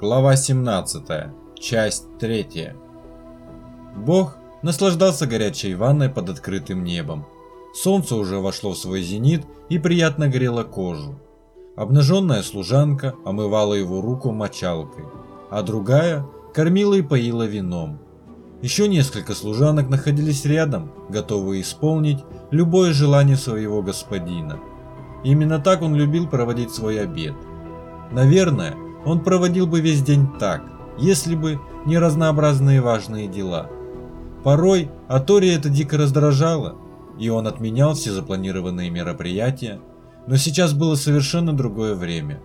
Глава 17. Часть 3. Бог наслаждался горячей ванной под открытым небом. Солнце уже вошло в свой зенит и приятно грело кожу. Обнаженная служанка омывала его руку мочалкой, а другая кормила и поила вином. Еще несколько служанок находились рядом, готовые исполнить любое желание своего господина. Именно так он любил проводить свой обед. Наверное, он проводил бы весь день так, если бы не разнообразные важные дела. Порой Атори это дико раздражало, и он отменял все запланированные мероприятия, но сейчас было совершенно другое время.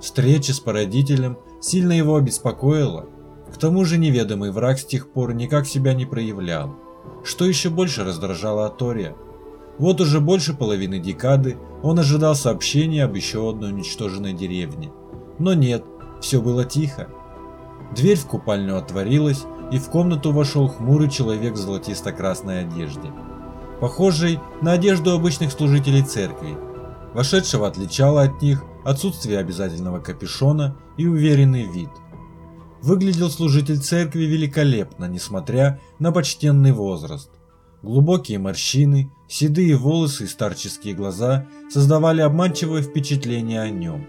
Встреча с породителем сильно его обеспокоила, к тому же неведомый враг с тех пор никак себя не проявлял, что еще больше раздражало Атория. Вот уже больше половины декады он ожидал сообщения об еще одной уничтоженной деревне. Но нет, все было тихо. Дверь в купальню отворилась, и в комнату вошел хмурый человек в золотисто-красной одежде, похожий на одежду обычных служителей церкви. Вошедшего отличало от них отсутствие обязательного капюшона и уверенный вид. Выглядел служитель церкви великолепно, несмотря на почтенный возраст. Глубокие морщины, седые волосы и старческие глаза создавали обманчивое впечатление о нем.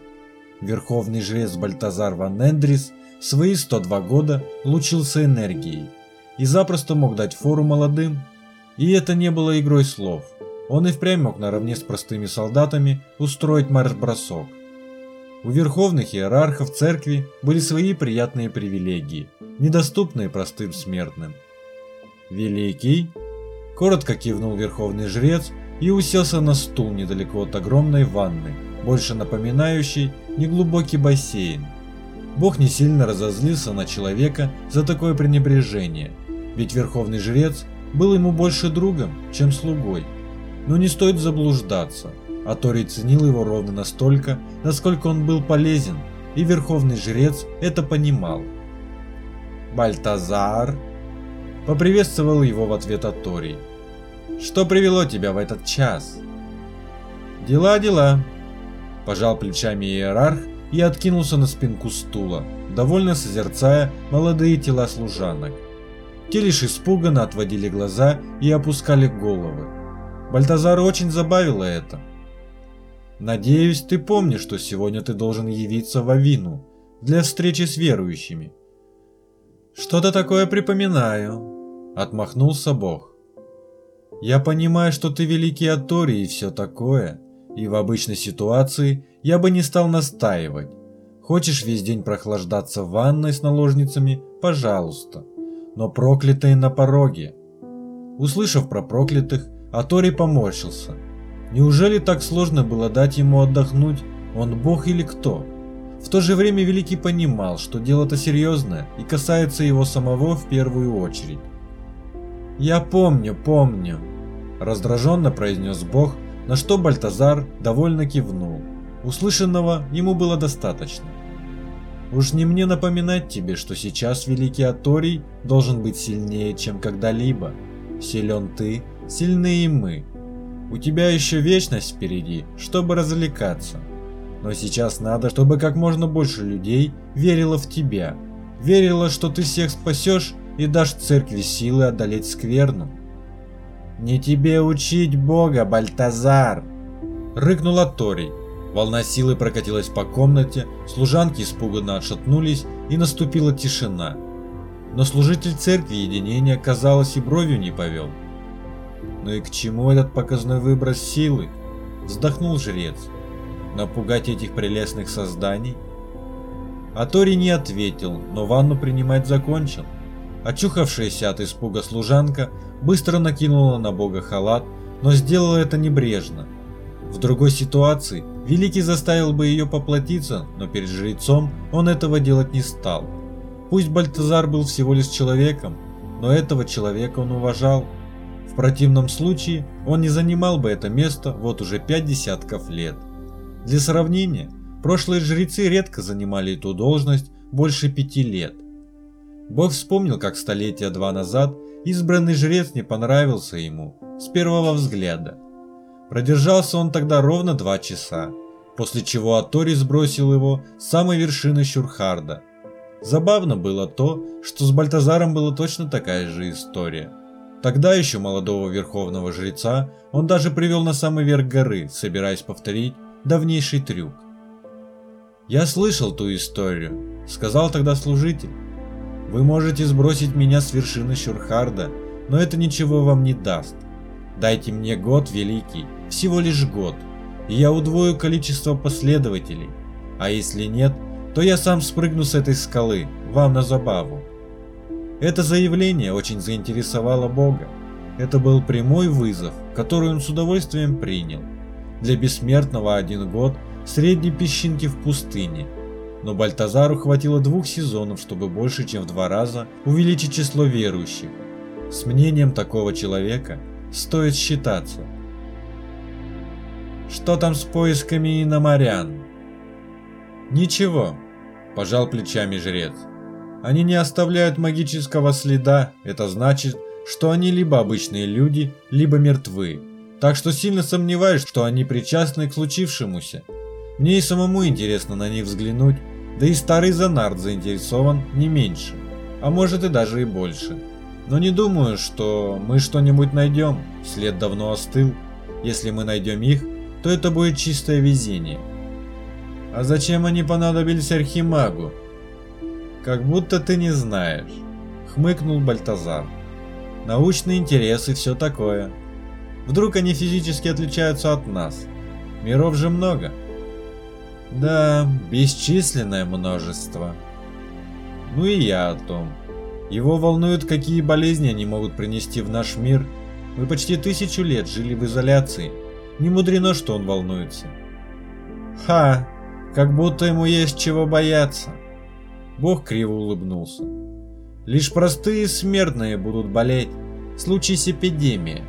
Верховный жрец Бальтазар Ван Эндрис в свои 102 года лучился энергией и запросто мог дать фору молодым. И это не было игрой слов. Он и впрямь мог наравне с простыми солдатами устроить марш-бросок. У верховных иерархов церкви были свои приятные привилегии, недоступные простым смертным. «Великий?» – коротко кивнул верховный жрец и уселся на стул недалеко от огромной ванны, больше напоминающей неглубокий бассейн. Бог не сильно разозлился на человека за такое пренебрежение, ведь верховный жрец был ему больше другом, чем слугой. Но не стоит заблуждаться, а Тори ценил его ровно настолько, насколько он был полезен, и верховный жрец это понимал. «Бальтазар!» – поприветствовал его в ответ Аторий. «Что привело тебя в этот час?» «Дела, дела», Пожал плечами иерарх и откинулся на спинку стула, довольно созерцая молодые тела служанок. Те лишь испуганно отводили глаза и опускали головы. Бальтазара очень забавило это. «Надеюсь, ты помнишь, что сегодня ты должен явиться в Авину для встречи с верующими». «Что-то такое припоминаю», — отмахнулся Бог. «Я понимаю, что ты великий Атори и все такое, и в обычной ситуации я бы не стал настаивать. Хочешь весь день прохлаждаться в ванной с наложницами – пожалуйста. Но проклятые на пороге. Услышав про проклятых, Атори поморщился. Неужели так сложно было дать ему отдохнуть? Он бог или кто? В то же время Великий понимал, что дело-то серьезное и касается его самого в первую очередь. «Я помню, помню», – раздраженно произнес бог, на что Бальтазар довольно кивнул. Услышанного ему было достаточно. Уж не мне напоминать тебе, что сейчас Великий Аторий должен быть сильнее, чем когда-либо. Силен ты, сильны и мы. У тебя еще вечность впереди, чтобы развлекаться. Но сейчас надо, чтобы как можно больше людей верило в тебя. Верило, что ты всех спасешь и дашь церкви силы одолеть скверну. «Не тебе учить Бога, Бальтазар!» Рыкнула Тори. Волна силы прокатилась по комнате, служанки испуганно отшатнулись и наступила тишина. Но служитель церкви единения, казалось, и бровью не повел. «Ну и к чему этот показной выброс силы?» Вздохнул жрец. «Напугать этих прелестных созданий?» А Тори не ответил, но ванну принимать закончил. Очухавшаяся от испуга служанка быстро накинула на бога халат, но сделала это небрежно. В другой ситуации Великий заставил бы ее поплатиться, но перед жрецом он этого делать не стал. Пусть Бальтазар был всего лишь человеком, но этого человека он уважал. В противном случае он не занимал бы это место вот уже пять десятков лет. Для сравнения, прошлые жрецы редко занимали эту должность больше пяти лет. Бог вспомнил, как столетия два назад избранный жрец не понравился ему с первого взгляда. Продержался он тогда ровно два часа, после чего Атори сбросил его с самой вершины Щурхарда. Забавно было то, что с Бальтазаром была точно такая же история. Тогда еще молодого верховного жреца он даже привел на самый верх горы, собираясь повторить давнейший трюк. «Я слышал ту историю», — сказал тогда служитель. «Вы можете сбросить меня с вершины Шурхарда, но это ничего вам не даст. Дайте мне год великий, всего лишь год, и я удвою количество последователей. А если нет, то я сам спрыгну с этой скалы, вам на забаву. Это заявление очень заинтересовало Бога. Это был прямой вызов, который он с удовольствием принял. Для бессмертного один год средней песчинки в пустыне. Но Бальтазару хватило двух сезонов, чтобы больше чем в два раза увеличить число верующих. С мнением такого человека стоит считаться. Что там с поисками иномарян? Ничего, пожал плечами жрец. Они не оставляют магического следа, это значит, что они либо обычные люди, либо мертвы. Так что сильно сомневаюсь, что они причастны к случившемуся. Мне и самому интересно на них взглянуть, да и старый Занард заинтересован не меньше, а может и даже и больше. Но не думаю, что мы что-нибудь найдем, след давно остыл. Если мы найдем их, то это будет чистое везение. А зачем они понадобились Архимагу? Как будто ты не знаешь, хмыкнул Бальтазар. Научный интерес и все такое. Вдруг они физически отличаются от нас? Миров же много. Да, бесчисленное множество. Ну и я о том. Его волнуют, какие болезни они могут принести в наш мир. Мы почти тысячу лет жили в изоляции. Не мудрено, что он волнуется. Ха, как будто ему есть чего бояться. Бог криво улыбнулся. Лишь простые смертные будут болеть. Случись эпидемия.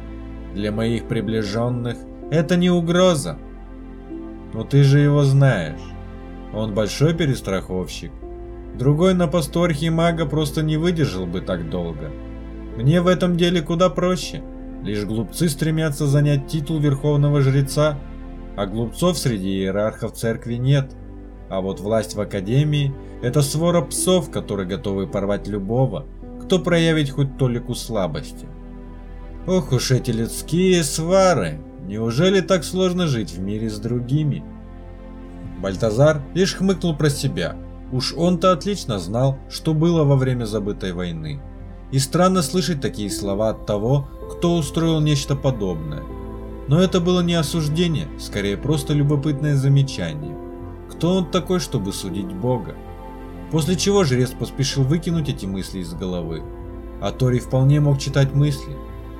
Для моих приближенных это не угроза. Но ты же его знаешь. Он большой перестраховщик. Другой на посту архимага просто не выдержал бы так долго. Мне в этом деле куда проще. Лишь глупцы стремятся занять титул верховного жреца, а глупцов среди иерархов церкви нет. А вот власть в академии – это свора псов, которые готовы порвать любого, кто проявит хоть толику слабости. Ох уж эти людские свары, неужели так сложно жить в мире с другими? Бальтазар лишь хмыкнул про себя. Уж он-то отлично знал, что было во время забытой войны. И странно слышать такие слова от того, кто устроил нечто подобное. Но это было не осуждение, скорее просто любопытное замечание. Кто он такой, чтобы судить Бога? После чего жрец поспешил выкинуть эти мысли из головы. А Тори вполне мог читать мысли,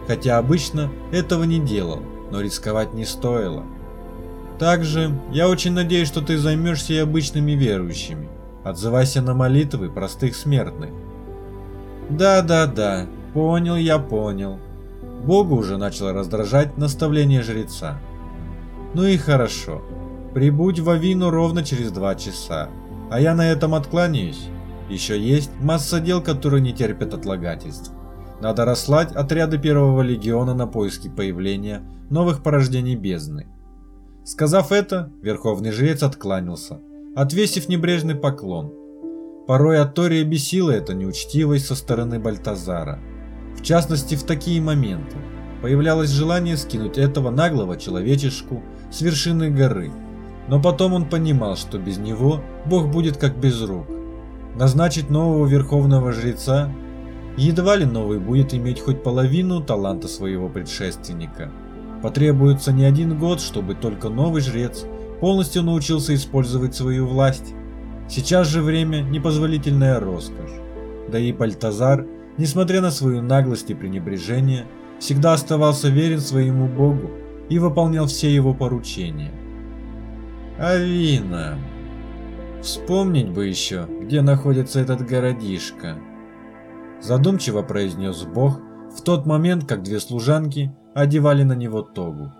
хотя обычно этого не делал, но рисковать не стоило. Также я очень надеюсь, что ты займешься и обычными верующими. Отзывайся на молитвы простых смертных. Да-да-да, понял я, понял. Богу уже начало раздражать наставление жреца. Ну и хорошо. Прибудь в Авину ровно через два часа. А я на этом откланяюсь. Еще есть масса дел, которые не терпят отлагательств. Надо расслать отряды первого легиона на поиски появления новых порождений бездны. Сказав это, верховный жрец откланялся, отвесив небрежный поклон. Порой от Тория бесила эта неучтивость со стороны Бальтазара. В частности, в такие моменты появлялось желание скинуть этого наглого человечешку с вершины горы. Но потом он понимал, что без него Бог будет как без рук. Назначить нового верховного жреца едва ли новый будет иметь хоть половину таланта своего предшественника. Потребуется не один год, чтобы только новый жрец полностью научился использовать свою власть. Сейчас же время – непозволительная роскошь. Да и Бальтазар несмотря на свою наглость и пренебрежение, всегда оставался верен своему богу и выполнял все его поручения. Авина. Вспомнить бы еще, где находится этот городишко. Задумчиво произнес бог в тот момент, как две служанки одевали на него тогу.